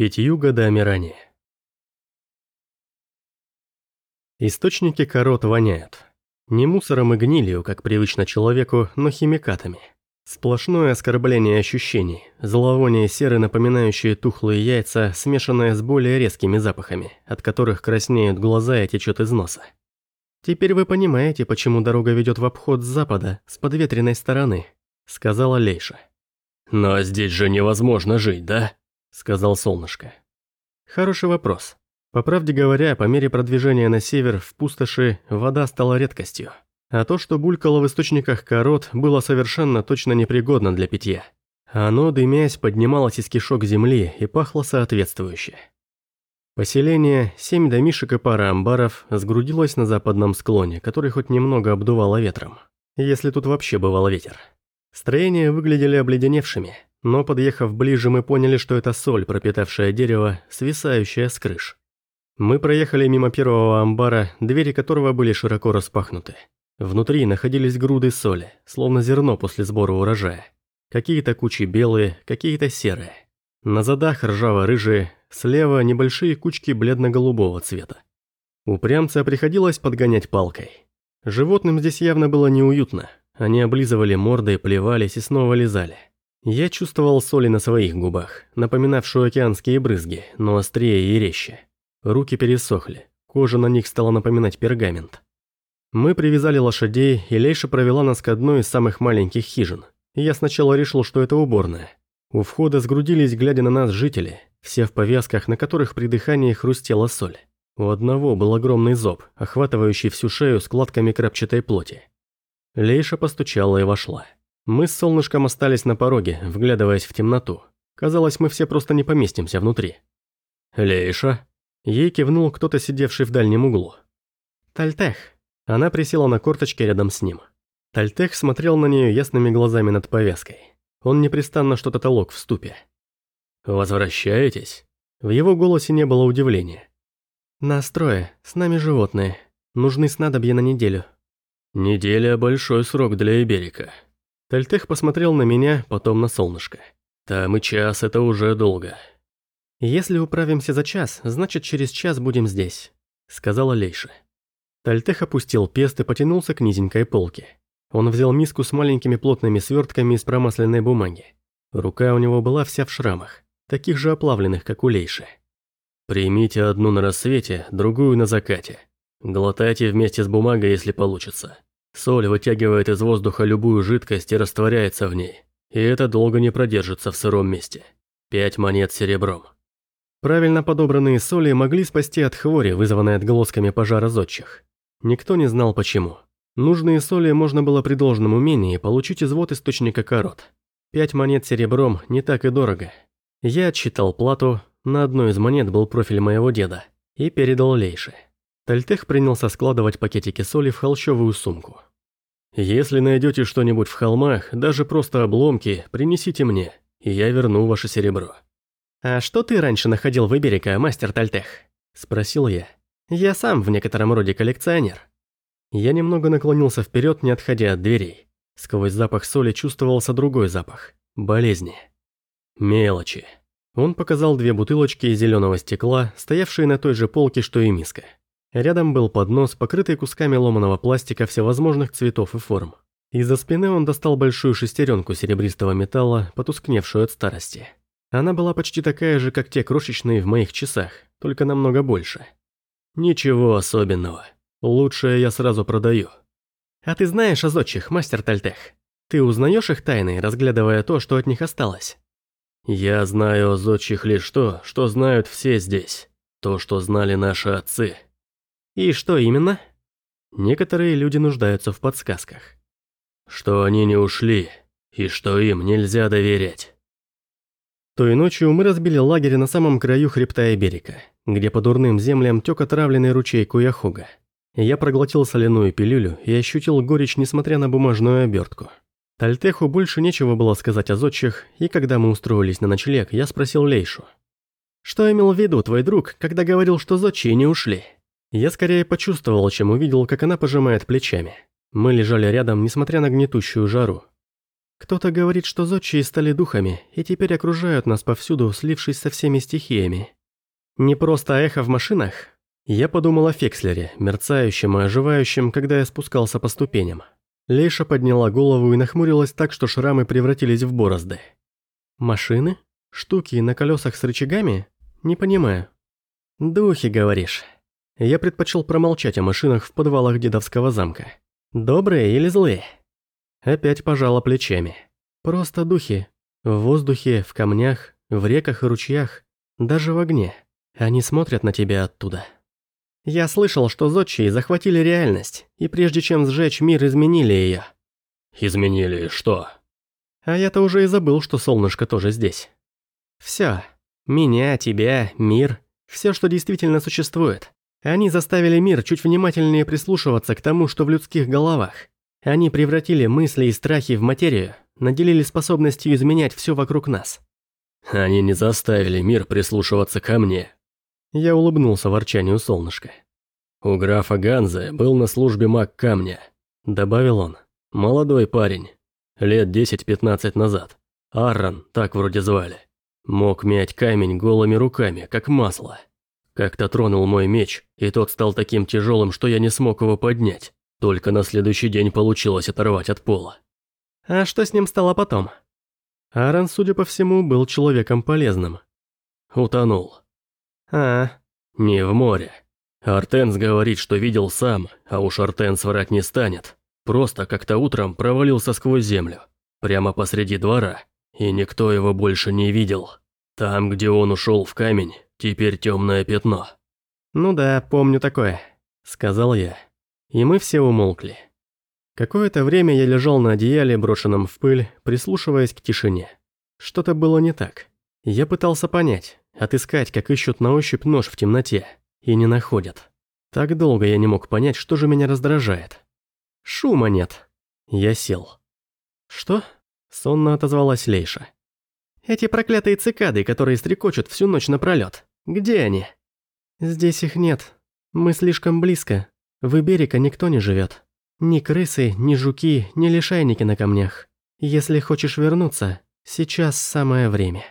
Пятью годами ранее. Источники корот воняют. Не мусором и гнилью, как привычно человеку, но химикатами. Сплошное оскорбление ощущений, зловоние серы, напоминающие тухлые яйца, смешанное с более резкими запахами, от которых краснеют глаза и течет из носа. «Теперь вы понимаете, почему дорога ведет в обход с запада, с подветренной стороны», — сказала Лейша. «Но здесь же невозможно жить, да?» — сказал солнышко. Хороший вопрос. По правде говоря, по мере продвижения на север в пустоши вода стала редкостью. А то, что булькало в источниках корот, было совершенно точно непригодно для питья. Оно, дымясь, поднималось из кишок земли и пахло соответствующе. Поселение, семь домишек и пара амбаров, сгрудилось на западном склоне, который хоть немного обдувало ветром. Если тут вообще бывал ветер. Строения выглядели обледеневшими – но подъехав ближе, мы поняли, что это соль, пропитавшая дерево, свисающая с крыш. Мы проехали мимо первого амбара, двери которого были широко распахнуты. Внутри находились груды соли, словно зерно после сбора урожая. Какие-то кучи белые, какие-то серые. На задах ржаво-рыжие, слева небольшие кучки бледно-голубого цвета. Упрямца приходилось подгонять палкой. Животным здесь явно было неуютно. Они облизывали морды, плевались и снова лизали. Я чувствовал соли на своих губах, напоминавшую океанские брызги, но острее и резче. Руки пересохли, кожа на них стала напоминать пергамент. Мы привязали лошадей, и Лейша провела нас к одной из самых маленьких хижин. Я сначала решил, что это уборная. У входа сгрудились, глядя на нас, жители, все в повязках, на которых при дыхании хрустела соль. У одного был огромный зоб, охватывающий всю шею складками крапчатой плоти. Лейша постучала и вошла. Мы с солнышком остались на пороге, вглядываясь в темноту. Казалось, мы все просто не поместимся внутри. «Лейша?» Ей кивнул кто-то, сидевший в дальнем углу. «Тальтех». Она присела на корточки рядом с ним. Тальтех смотрел на нее ясными глазами над повязкой. Он непрестанно что-то толок в ступе. «Возвращаетесь?» В его голосе не было удивления. «Нас трое, с нами животные. Нужны снадобья на неделю». «Неделя – большой срок для Иберика», Тальтех посмотрел на меня, потом на солнышко. «Там и час, это уже долго». «Если управимся за час, значит через час будем здесь», — сказала Лейша. Тальтех опустил пест и потянулся к низенькой полке. Он взял миску с маленькими плотными свертками из промасленной бумаги. Рука у него была вся в шрамах, таких же оплавленных, как у Лейши. «Примите одну на рассвете, другую на закате. Глотайте вместе с бумагой, если получится. Соль вытягивает из воздуха любую жидкость и растворяется в ней. И это долго не продержится в сыром месте. Пять монет серебром. Правильно подобранные соли могли спасти от хвори, вызванной отголосками пожара зодчих. Никто не знал почему. Нужные соли можно было при должном умении получить из вод источника корот. Пять монет серебром не так и дорого. Я отсчитал плату, на одной из монет был профиль моего деда, и передал Лейше. Тальтех принялся складывать пакетики соли в холщовую сумку. «Если найдете что-нибудь в холмах, даже просто обломки, принесите мне, и я верну ваше серебро». «А что ты раньше находил в Иберика, мастер Тальтех?» – спросил я. «Я сам в некотором роде коллекционер». Я немного наклонился вперед, не отходя от дверей. Сквозь запах соли чувствовался другой запах – болезни. Мелочи. Он показал две бутылочки из зеленого стекла, стоявшие на той же полке, что и миска. Рядом был поднос, покрытый кусками ломаного пластика всевозможных цветов и форм. Из-за спины он достал большую шестеренку серебристого металла, потускневшую от старости. Она была почти такая же, как те крошечные в моих часах, только намного больше. Ничего особенного. Лучшее я сразу продаю. А ты знаешь о зодчих, мастер Тальтех? Ты узнаешь их тайны, разглядывая то, что от них осталось? Я знаю о зодчих лишь то, что знают все здесь. То, что знали наши отцы. И что именно? Некоторые люди нуждаются в подсказках. Что они не ушли, и что им нельзя доверять. Той ночью мы разбили лагерь на самом краю хребта и берега, где по дурным землям тек отравленный ручей Куяхуга. Я проглотил соляную пилюлю и ощутил горечь, несмотря на бумажную обертку. Тальтеху больше нечего было сказать о зодчих, и когда мы устроились на ночлег, я спросил Лейшу. «Что имел в виду твой друг, когда говорил, что зодчие не ушли?» Я скорее почувствовал, чем увидел, как она пожимает плечами. Мы лежали рядом, несмотря на гнетущую жару. Кто-то говорит, что зодчие стали духами и теперь окружают нас повсюду, слившись со всеми стихиями. Не просто эхо в машинах. Я подумал о Фекслере, мерцающем и оживающем, когда я спускался по ступеням. Лейша подняла голову и нахмурилась так, что шрамы превратились в борозды. «Машины? Штуки на колесах с рычагами? Не понимаю». «Духи, говоришь?» Я предпочел промолчать о машинах в подвалах дедовского замка. «Добрые или злые?» Опять пожала плечами. «Просто духи. В воздухе, в камнях, в реках и ручьях, даже в огне. Они смотрят на тебя оттуда». Я слышал, что зодчие захватили реальность, и прежде чем сжечь мир, изменили ее. Изменили что? А я-то уже и забыл, что солнышко тоже здесь. Все. Меня, тебя, мир. Все, что действительно существует. Они заставили мир чуть внимательнее прислушиваться к тому, что в людских головах. Они превратили мысли и страхи в материю, наделили способностью изменять все вокруг нас. Они не заставили мир прислушиваться ко мне, я улыбнулся ворчанию солнышка. «У графа Ганза был на службе маг камня», — добавил он. «Молодой парень. Лет 10-15 назад. Аррон, так вроде звали. Мог мять камень голыми руками, как масло. Как-то тронул мой меч, и тот стал таким тяжелым, что я не смог его поднять. Только на следующий день получилось оторвать от пола. А что с ним стало потом? Аарон, судя по всему, был человеком полезным. Утонул. А, не в море. Артенс говорит, что видел сам, а уж Артенс врать не станет. Просто как-то утром провалился сквозь землю. Прямо посреди двора. И никто его больше не видел. Там, где он ушел в камень, теперь темное пятно. «Ну да, помню такое», — сказал я. И мы все умолкли. Какое-то время я лежал на одеяле, брошенном в пыль, прислушиваясь к тишине. Что-то было не так. Я пытался понять, Отыскать, как ищут на ощупь нож в темноте. И не находят. Так долго я не мог понять, что же меня раздражает. Шума нет. Я сел. «Что?» – сонно отозвалась Лейша. «Эти проклятые цикады, которые стрекочут всю ночь напролёт. Где они?» «Здесь их нет. Мы слишком близко. В берега никто не живет. Ни крысы, ни жуки, ни лишайники на камнях. Если хочешь вернуться, сейчас самое время».